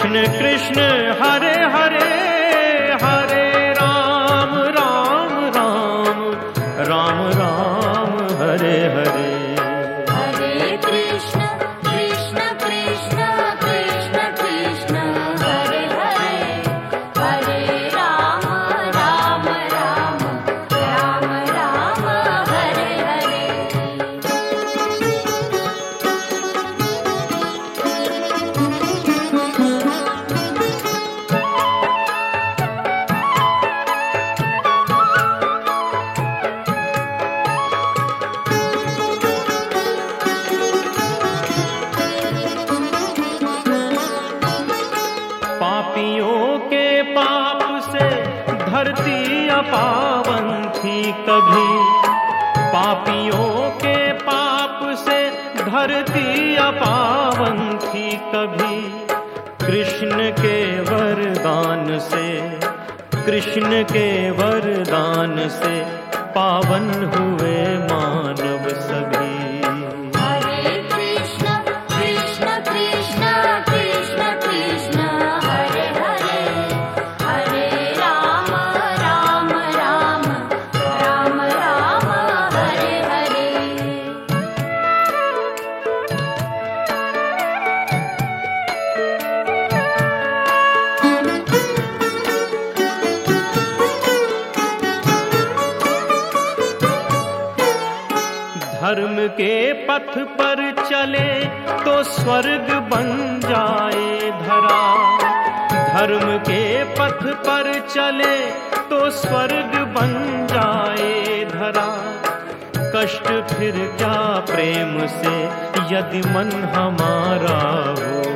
कृष्ण कृष्ण हरे अपावन थी कभी। पापियों के पाप से धरती अपावन थी कभी। कृष्ण के वरदान से, कृष्ण के वरदान से पावन हुए मानव धर्म के पथ पर चले तो स्वर्ग बन जाए धरा। धर्म के पथ पर चले तो स्वर्ग बन जाए धरा। कष्ट फिर क्या प्रेम से, यदि मन हमारा हो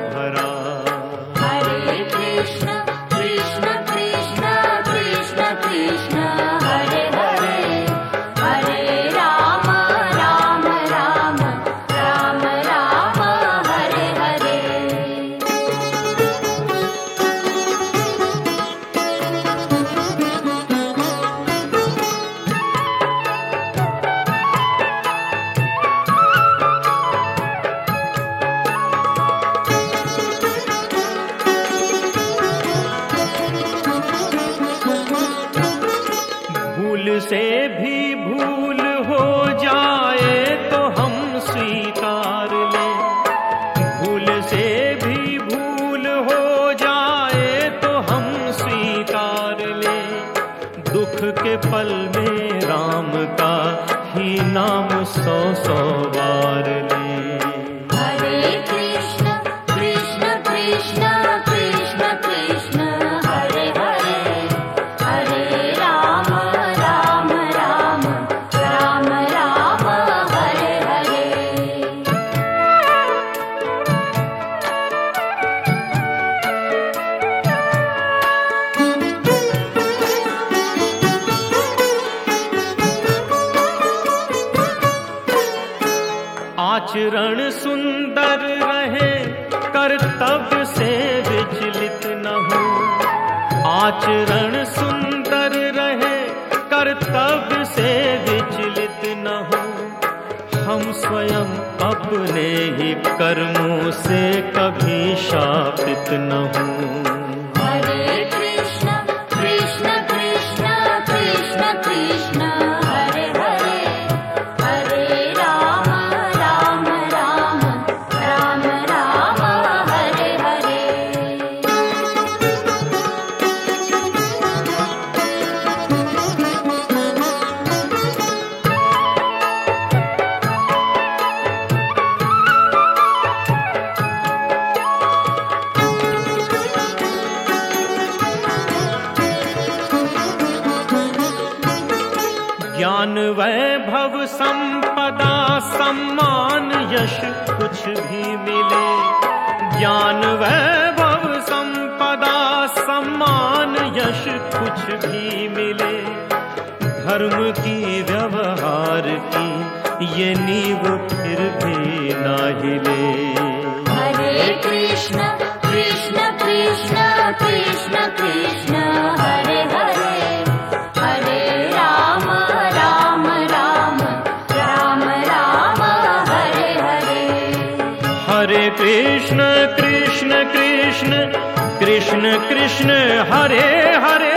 से भी भूल हो जाए तो हम स्वीकार ले। भूल से भी भूल हो जाए तो हम स्वीकार ले। दुख के पल में राम का ही नाम सौ सौ बार लें। आचरण सुंदर रहे, कर्तव्य से विचलित न हो। आचरण सुंदर रहे, कर्तव्य से विचलित न हो। हम स्वयं अपने ही कर्मों से कभी शापित न हों। ज्ञान वैभव संपदा सम्मान यश कुछ भी मिले। ज्ञान वैभव संपदा सम्मान यश कुछ भी मिले। धर्म की व्यवहार की ये नींव फिर भी ना हिले। कृष्ण कृष्ण कृष्ण हरे हरे